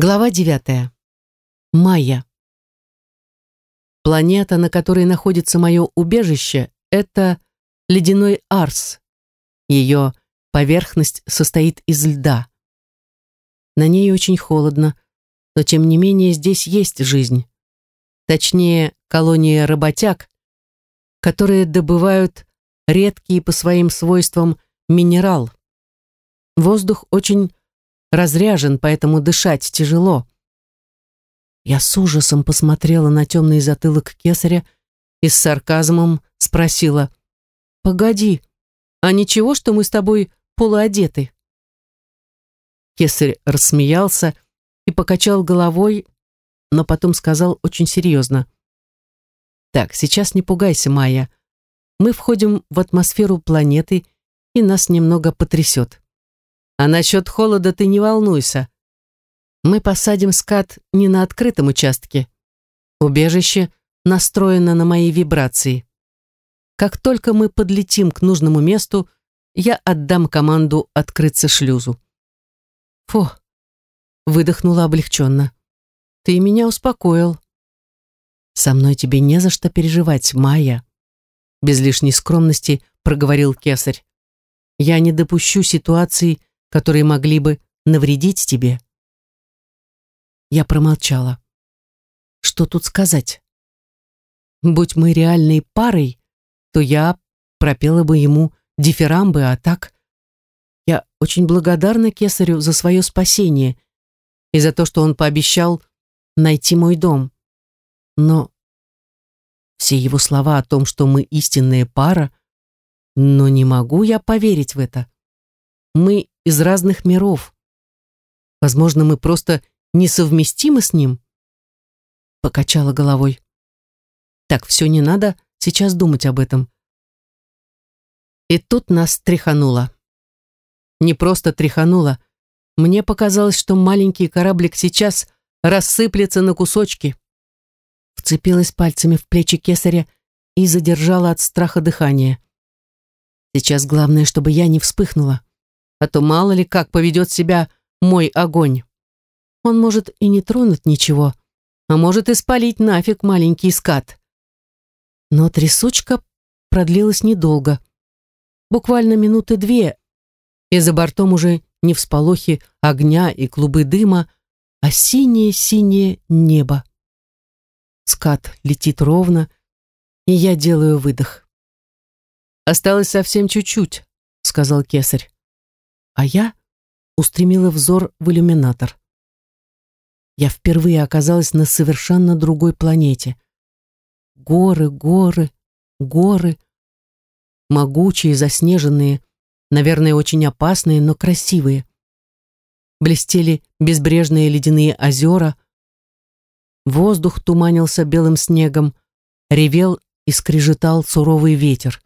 Глава 9. Майя. Планета, на которой находится мое убежище, это ледяной Арс. Ее поверхность состоит из льда. На ней очень холодно, но тем не менее здесь есть жизнь. Точнее, колония работяг, которые добывают редкий по своим свойствам минерал. Воздух очень разряжен, поэтому дышать тяжело. Я с ужасом посмотрела на темный затылок кесаря и с сарказмом спросила, «Погоди, а ничего, что мы с тобой полуодеты?» Кесарь рассмеялся и покачал головой, но потом сказал очень серьезно, «Так, сейчас не пугайся, Майя. Мы входим в атмосферу планеты, и нас немного потрясет. А насчет холода ты не волнуйся. Мы посадим скат не на открытом участке. Убежище настроено на мои вибрации. Как только мы подлетим к нужному месту, я отдам команду открыться шлюзу. Фу, выдохнула облегченно. Ты меня успокоил. Со мной тебе не за что переживать, Майя. Без лишней скромности проговорил кесарь. Я не допущу ситуации, которые могли бы навредить тебе. Я промолчала. Что тут сказать? Будь мы реальной парой, то я пропела бы ему дифирамбы, а так... Я очень благодарна Кесарю за свое спасение и за то, что он пообещал найти мой дом. Но все его слова о том, что мы истинная пара, но не могу я поверить в это. Мы из разных миров. Возможно, мы просто несовместимы с ним? Покачала головой. Так, все не надо сейчас думать об этом. И тут нас тряхануло. Не просто тряхануло. Мне показалось, что маленький кораблик сейчас рассыплется на кусочки. Вцепилась пальцами в плечи кесаря и задержала от страха дыхание. Сейчас главное, чтобы я не вспыхнула а то мало ли как поведет себя мой огонь. Он может и не тронуть ничего, а может и спалить нафиг маленький скат. Но трясучка продлилась недолго. Буквально минуты две, и за бортом уже не всполохи огня и клубы дыма, а синее-синее небо. Скат летит ровно, и я делаю выдох. «Осталось совсем чуть-чуть», — сказал кесарь а я устремила взор в иллюминатор. Я впервые оказалась на совершенно другой планете. Горы, горы, горы. Могучие, заснеженные, наверное, очень опасные, но красивые. Блестели безбрежные ледяные озера. Воздух туманился белым снегом, ревел и скрежетал суровый ветер.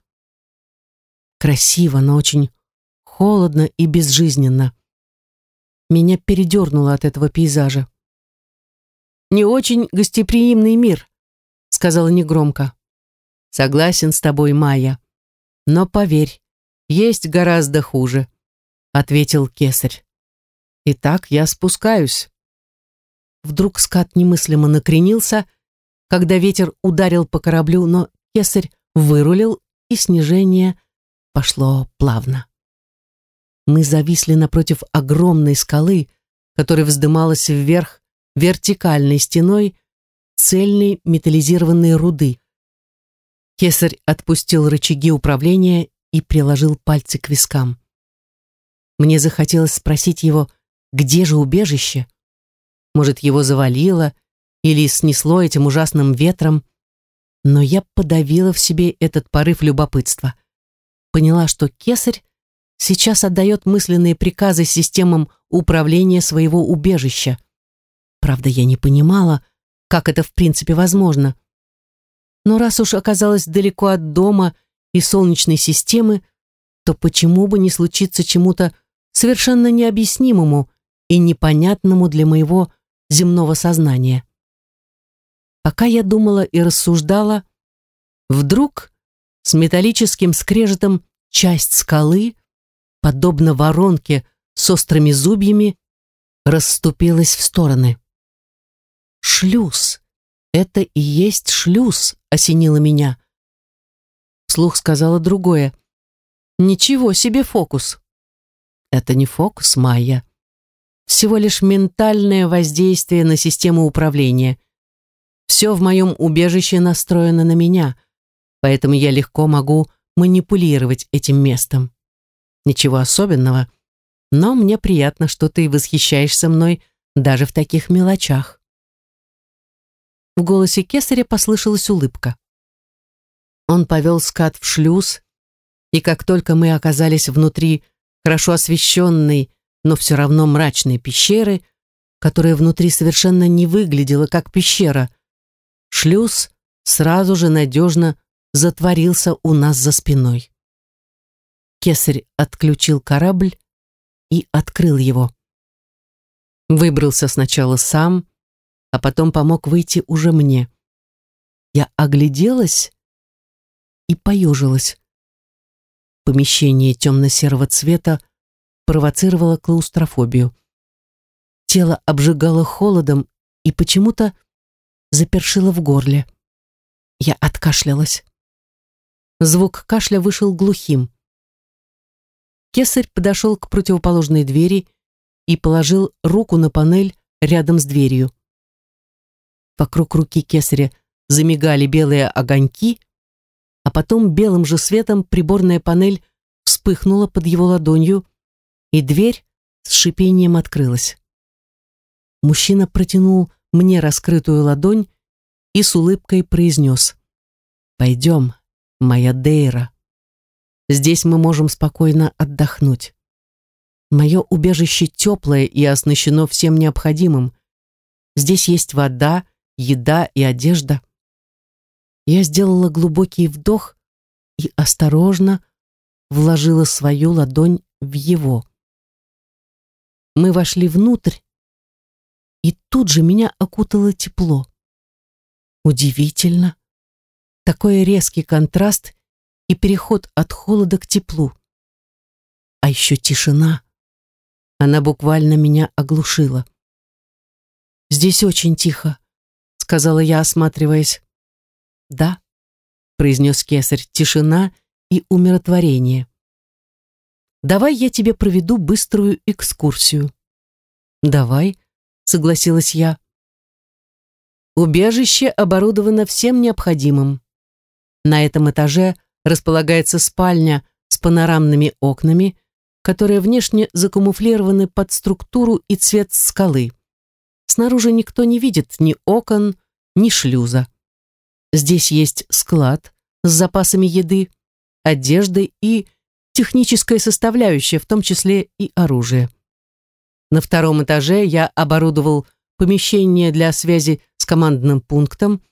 Красиво, но очень холодно и безжизненно. Меня передернуло от этого пейзажа. «Не очень гостеприимный мир», — сказала негромко. «Согласен с тобой, Майя. Но поверь, есть гораздо хуже», — ответил кесарь. «Итак, я спускаюсь». Вдруг скат немыслимо накренился, когда ветер ударил по кораблю, но кесарь вырулил, и снижение пошло плавно. Мы зависли напротив огромной скалы, которая вздымалась вверх вертикальной стеной цельной металлизированной руды. Кесарь отпустил рычаги управления и приложил пальцы к вискам. Мне захотелось спросить его, где же убежище? Может, его завалило или снесло этим ужасным ветром? Но я подавила в себе этот порыв любопытства. Поняла, что кесарь сейчас отдает мысленные приказы системам управления своего убежища. Правда, я не понимала, как это в принципе возможно. Но раз уж оказалась далеко от дома и солнечной системы, то почему бы не случиться чему-то совершенно необъяснимому и непонятному для моего земного сознания? Пока я думала и рассуждала, вдруг с металлическим скрежетом часть скалы подобно воронке с острыми зубьями, расступилась в стороны. «Шлюз! Это и есть шлюз!» — осенило меня. Вслух сказала другое. «Ничего себе фокус!» «Это не фокус, Майя. Всего лишь ментальное воздействие на систему управления. Все в моем убежище настроено на меня, поэтому я легко могу манипулировать этим местом. Ничего особенного, но мне приятно, что ты восхищаешься мной даже в таких мелочах. В голосе кесаря послышалась улыбка. Он повел скат в шлюз, и как только мы оказались внутри хорошо освещенной, но все равно мрачной пещеры, которая внутри совершенно не выглядела как пещера, шлюз сразу же надежно затворился у нас за спиной. Кесарь отключил корабль и открыл его. Выбрался сначала сам, а потом помог выйти уже мне. Я огляделась и поежилась. Помещение темно-серого цвета провоцировало клаустрофобию. Тело обжигало холодом и почему-то запершило в горле. Я откашлялась. Звук кашля вышел глухим. Кесарь подошел к противоположной двери и положил руку на панель рядом с дверью. Вокруг руки кесаря замигали белые огоньки, а потом белым же светом приборная панель вспыхнула под его ладонью, и дверь с шипением открылась. Мужчина протянул мне раскрытую ладонь и с улыбкой произнес «Пойдем, моя Дейра. Здесь мы можем спокойно отдохнуть. Мое убежище теплое и оснащено всем необходимым. Здесь есть вода, еда и одежда. Я сделала глубокий вдох и осторожно вложила свою ладонь в его. Мы вошли внутрь, и тут же меня окутало тепло. Удивительно. Такой резкий контраст и переход от холода к теплу. А еще тишина. Она буквально меня оглушила. «Здесь очень тихо», — сказала я, осматриваясь. «Да», — произнес кесарь, — «тишина и умиротворение». «Давай я тебе проведу быструю экскурсию». «Давай», — согласилась я. Убежище оборудовано всем необходимым. На этом этаже располагается спальня с панорамными окнами, которые внешне закамуфлированы под структуру и цвет скалы. Снаружи никто не видит ни окон, ни шлюза. Здесь есть склад с запасами еды, одежды и техническая составляющая, в том числе и оружие. На втором этаже я оборудовал помещение для связи с командным пунктом,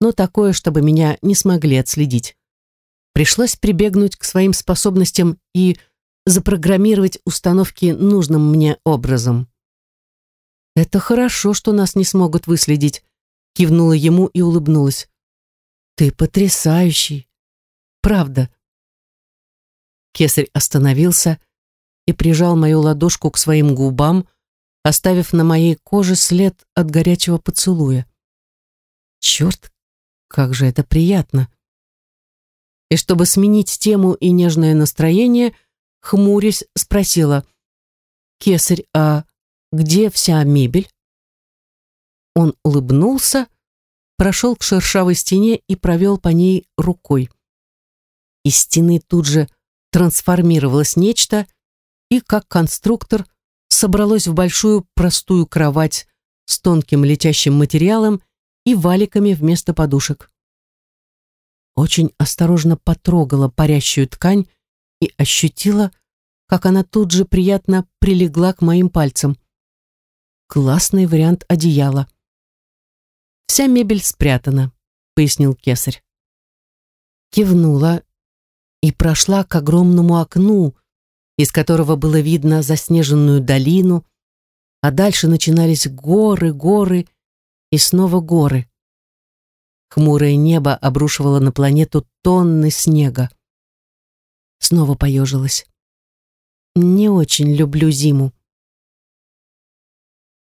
но такое, чтобы меня не смогли отследить. Пришлось прибегнуть к своим способностям и запрограммировать установки нужным мне образом. «Это хорошо, что нас не смогут выследить», — кивнула ему и улыбнулась. «Ты потрясающий! Правда!» Кесарь остановился и прижал мою ладошку к своим губам, оставив на моей коже след от горячего поцелуя. Черт, как же это приятно. И чтобы сменить тему и нежное настроение, хмурясь, спросила, «Кесарь, а где вся мебель?» Он улыбнулся, прошел к шершавой стене и провел по ней рукой. Из стены тут же трансформировалось нечто и, как конструктор, собралось в большую простую кровать с тонким летящим материалом и валиками вместо подушек. Очень осторожно потрогала парящую ткань и ощутила, как она тут же приятно прилегла к моим пальцам. Классный вариант одеяла. «Вся мебель спрятана», — пояснил кесарь. Кивнула и прошла к огромному окну, из которого было видно заснеженную долину, а дальше начинались горы, горы и снова горы. Хмурое небо обрушивало на планету тонны снега. Снова поежилась. Не очень люблю зиму.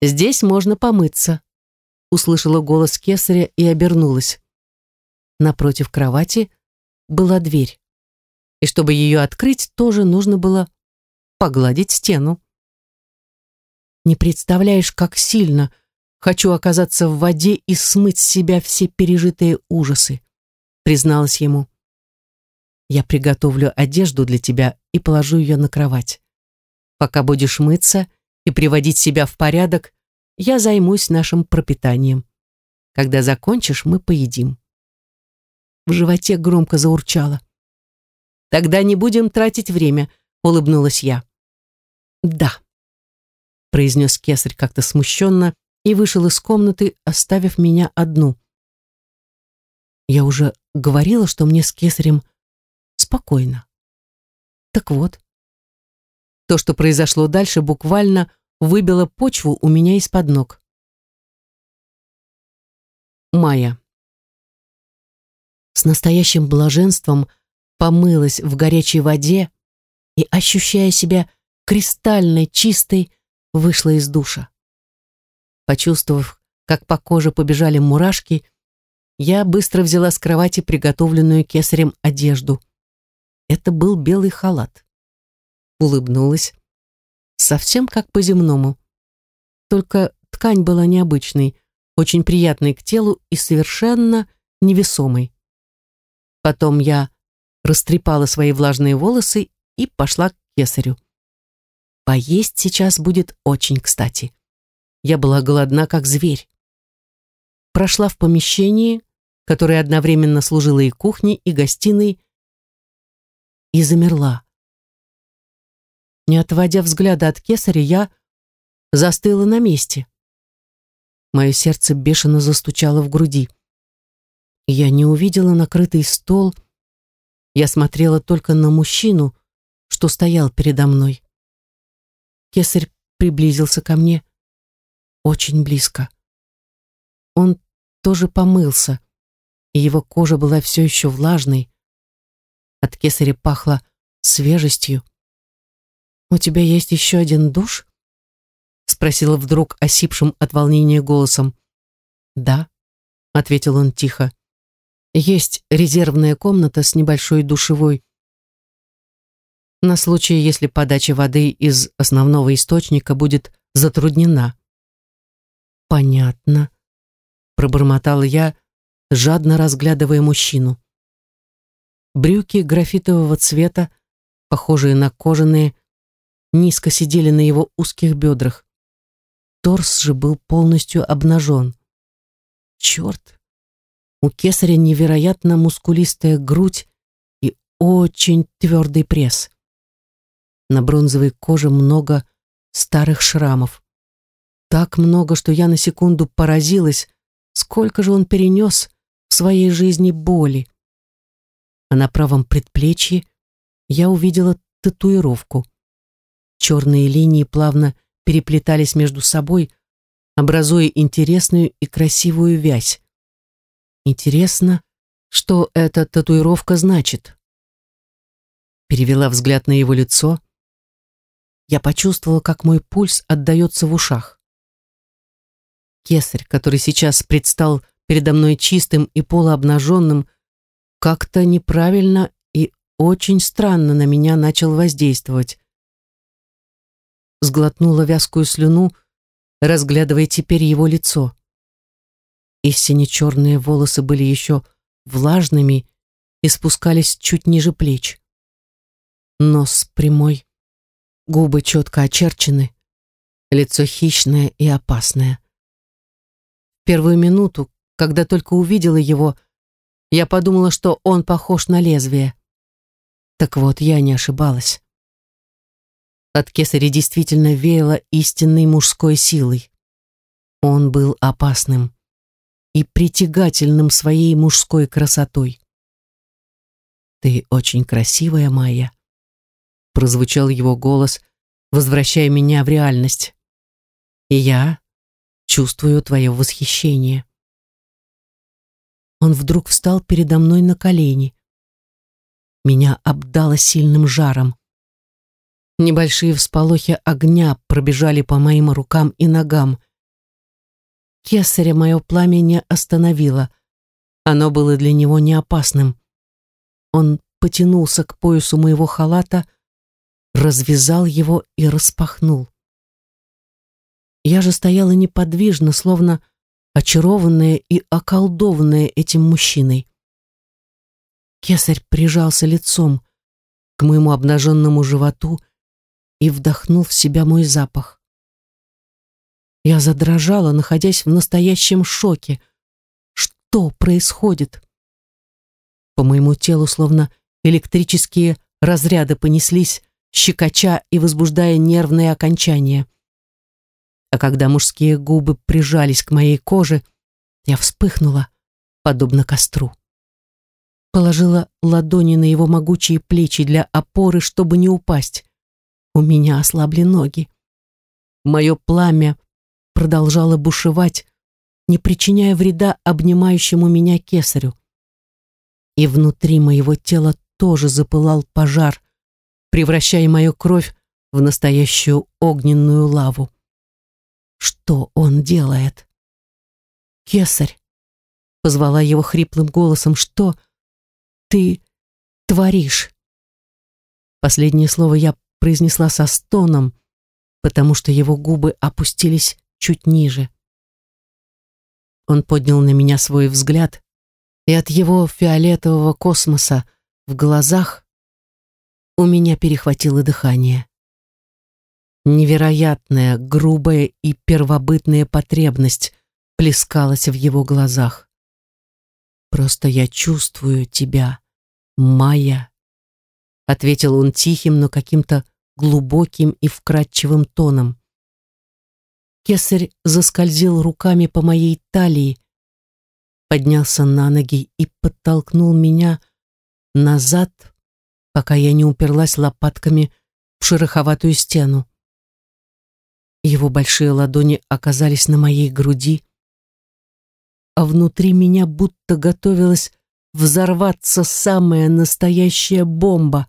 Здесь можно помыться», — услышала голос кесаря и обернулась. Напротив кровати была дверь. И чтобы ее открыть, тоже нужно было погладить стену. Не представляешь, как сильно хочу оказаться в воде и смыть с себя все пережитые ужасы, призналась ему. Я приготовлю одежду для тебя и положу ее на кровать. Пока будешь мыться и приводить себя в порядок, я займусь нашим пропитанием. Когда закончишь, мы поедим. В животе громко заурчало. Тогда не будем тратить время, улыбнулась я. Да, произнес кесарь как-то смущенно и вышел из комнаты, оставив меня одну. Я уже говорила, что мне с кесарем спокойно. Так вот, то, что произошло дальше, буквально выбило почву у меня из-под ног. Майя. С настоящим блаженством помылась в горячей воде и, ощущая себя кристальной, чистой, вышла из душа. Почувствовав, как по коже побежали мурашки, я быстро взяла с кровати приготовленную кесарем одежду. Это был белый халат. Улыбнулась. Совсем как по-земному. Только ткань была необычной, очень приятной к телу и совершенно невесомой. Потом я растрепала свои влажные волосы и пошла к кесарю. Поесть сейчас будет очень кстати. Я была голодна, как зверь. Прошла в помещении, которое одновременно служило и кухней, и гостиной, и замерла. Не отводя взгляда от кесаря, я застыла на месте. Мое сердце бешено застучало в груди. Я не увидела накрытый стол, я смотрела только на мужчину, что стоял передо мной. Кесарь приблизился ко мне очень близко. Он тоже помылся, и его кожа была все еще влажной. От кесаря пахло свежестью. «У тебя есть еще один душ?» спросила вдруг осипшим от волнения голосом. «Да», — ответил он тихо. Есть резервная комната с небольшой душевой. На случай, если подача воды из основного источника будет затруднена. Понятно, пробормотала я, жадно разглядывая мужчину. Брюки графитового цвета, похожие на кожаные, низко сидели на его узких бедрах. Торс же был полностью обнажен. Черт! У кесаря невероятно мускулистая грудь и очень твердый пресс. На бронзовой коже много старых шрамов. Так много, что я на секунду поразилась, сколько же он перенес в своей жизни боли. А на правом предплечье я увидела татуировку. Черные линии плавно переплетались между собой, образуя интересную и красивую вязь. Интересно, что эта татуировка значит? Перевела взгляд на его лицо. Я почувствовала, как мой пульс отдается в ушах. Кесарь, который сейчас предстал передо мной чистым и полуобнаженным, как-то неправильно и очень странно на меня начал воздействовать. Сглотнула вязкую слюну, разглядывая теперь его лицо и сине-черные волосы были еще влажными и спускались чуть ниже плеч. Нос прямой, губы четко очерчены, лицо хищное и опасное. Первую минуту, когда только увидела его, я подумала, что он похож на лезвие. Так вот, я не ошибалась. От кесаря действительно веяло истинной мужской силой. Он был опасным и притягательным своей мужской красотой. «Ты очень красивая, Майя», — прозвучал его голос, возвращая меня в реальность. «И я чувствую твое восхищение». Он вдруг встал передо мной на колени. Меня обдало сильным жаром. Небольшие всполохи огня пробежали по моим рукам и ногам — кесаря мое пламя не остановило. Оно было для него не опасным. Он потянулся к поясу моего халата, развязал его и распахнул. Я же стояла неподвижно, словно очарованная и околдованная этим мужчиной. Кесарь прижался лицом к моему обнаженному животу и вдохнул в себя мой запах. Я задрожала, находясь в настоящем шоке. Что происходит? По моему телу словно электрические разряды понеслись, щекоча и возбуждая нервные окончания. А когда мужские губы прижались к моей коже, я вспыхнула, подобно костру. Положила ладони на его могучие плечи для опоры, чтобы не упасть. У меня ослабли ноги. Мое пламя продолжало бушевать, не причиняя вреда обнимающему меня кесарю. И внутри моего тела тоже запылал пожар, превращая мою кровь в настоящую огненную лаву. Что он делает? «Кесарь!» — позвала его хриплым голосом. «Что ты творишь?» Последнее слово я произнесла со стоном, потому что его губы опустились чуть ниже. Он поднял на меня свой взгляд, и от его фиолетового космоса в глазах у меня перехватило дыхание. Невероятная, грубая и первобытная потребность плескалась в его глазах. «Просто я чувствую тебя, Майя», — ответил он тихим, но каким-то глубоким и вкрадчивым тоном. Кесарь заскользил руками по моей талии, поднялся на ноги и подтолкнул меня назад, пока я не уперлась лопатками в шероховатую стену. Его большие ладони оказались на моей груди, а внутри меня будто готовилась взорваться самая настоящая бомба.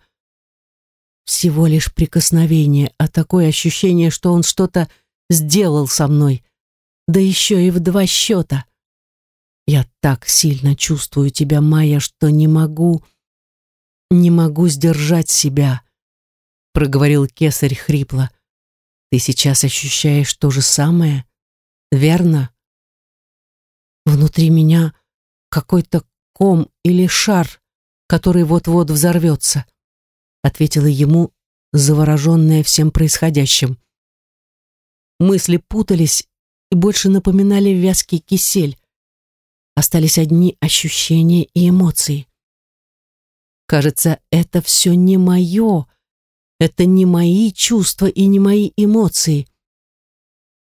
Всего лишь прикосновение, а такое ощущение, что он что-то сделал со мной, да еще и в два счета. Я так сильно чувствую тебя, Майя, что не могу, не могу сдержать себя, проговорил кесарь хрипло. Ты сейчас ощущаешь то же самое, верно? Внутри меня какой-то ком или шар, который вот-вот взорвется, ответила ему, завороженная всем происходящим. Мысли путались и больше напоминали вязкий кисель. Остались одни ощущения и эмоции. Кажется, это все не мое, это не мои чувства и не мои эмоции.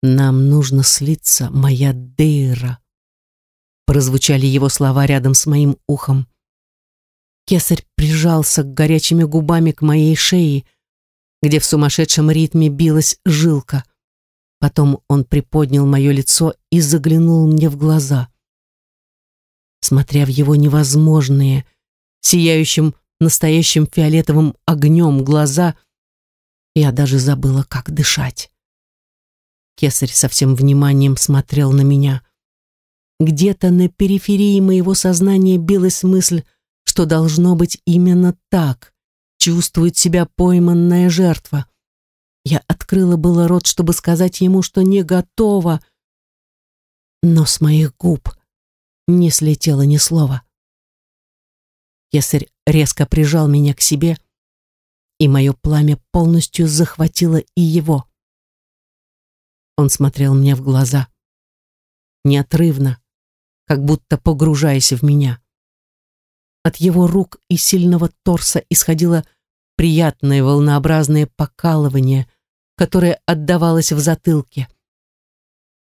Нам нужно слиться, моя Дейра. Прозвучали его слова рядом с моим ухом. Кесарь прижался горячими губами к моей шее, где в сумасшедшем ритме билась жилка. Потом он приподнял мое лицо и заглянул мне в глаза. Смотря в его невозможные, сияющим настоящим фиолетовым огнем глаза, я даже забыла, как дышать. Кесарь со всем вниманием смотрел на меня. Где-то на периферии моего сознания билась мысль, что должно быть именно так, чувствует себя пойманная жертва. Я открыла было рот, чтобы сказать ему, что не готова, но с моих губ не слетело ни слова. Кесарь резко прижал меня к себе, и мое пламя полностью захватило и его. Он смотрел мне в глаза, неотрывно, как будто погружаясь в меня. От его рук и сильного торса исходило приятное волнообразное покалывание, которое отдавалось в затылке.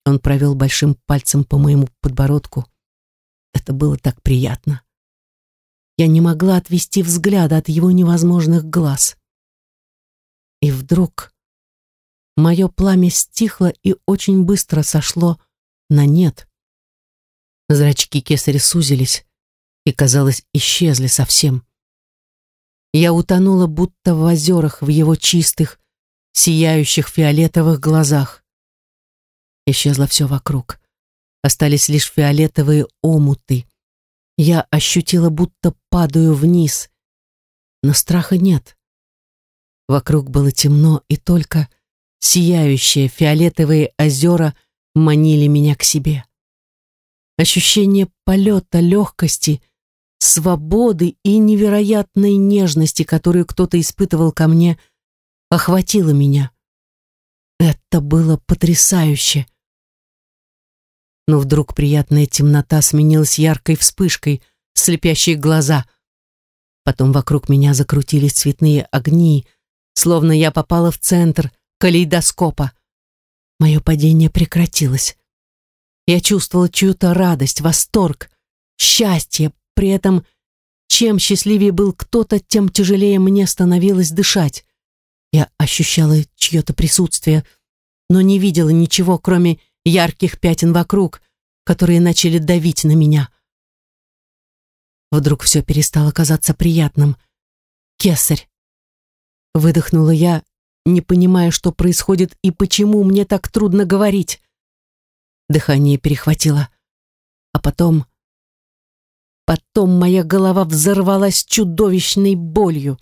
Он провел большим пальцем по моему подбородку. Это было так приятно. Я не могла отвести взгляда от его невозможных глаз. И вдруг мое пламя стихло и очень быстро сошло на нет. Зрачки кесаря сузились и, казалось, исчезли совсем. Я утонула будто в озерах в его чистых, сияющих фиолетовых глазах. Исчезло все вокруг. Остались лишь фиолетовые омуты. Я ощутила, будто падаю вниз. Но страха нет. Вокруг было темно, и только сияющие фиолетовые озера манили меня к себе. Ощущение полета, легкости, свободы и невероятной нежности, которую кто-то испытывал ко мне, охватило меня. Это было потрясающе. Но вдруг приятная темнота сменилась яркой вспышкой, слепящие глаза. Потом вокруг меня закрутились цветные огни, словно я попала в центр калейдоскопа. Мое падение прекратилось. Я чувствовала чью-то радость, восторг, счастье. При этом, чем счастливее был кто-то, тем тяжелее мне становилось дышать. Я ощущала чье-то присутствие, но не видела ничего, кроме ярких пятен вокруг, которые начали давить на меня. Вдруг все перестало казаться приятным. «Кесарь!» Выдохнула я, не понимая, что происходит и почему мне так трудно говорить. Дыхание перехватило. А потом... Потом моя голова взорвалась чудовищной болью.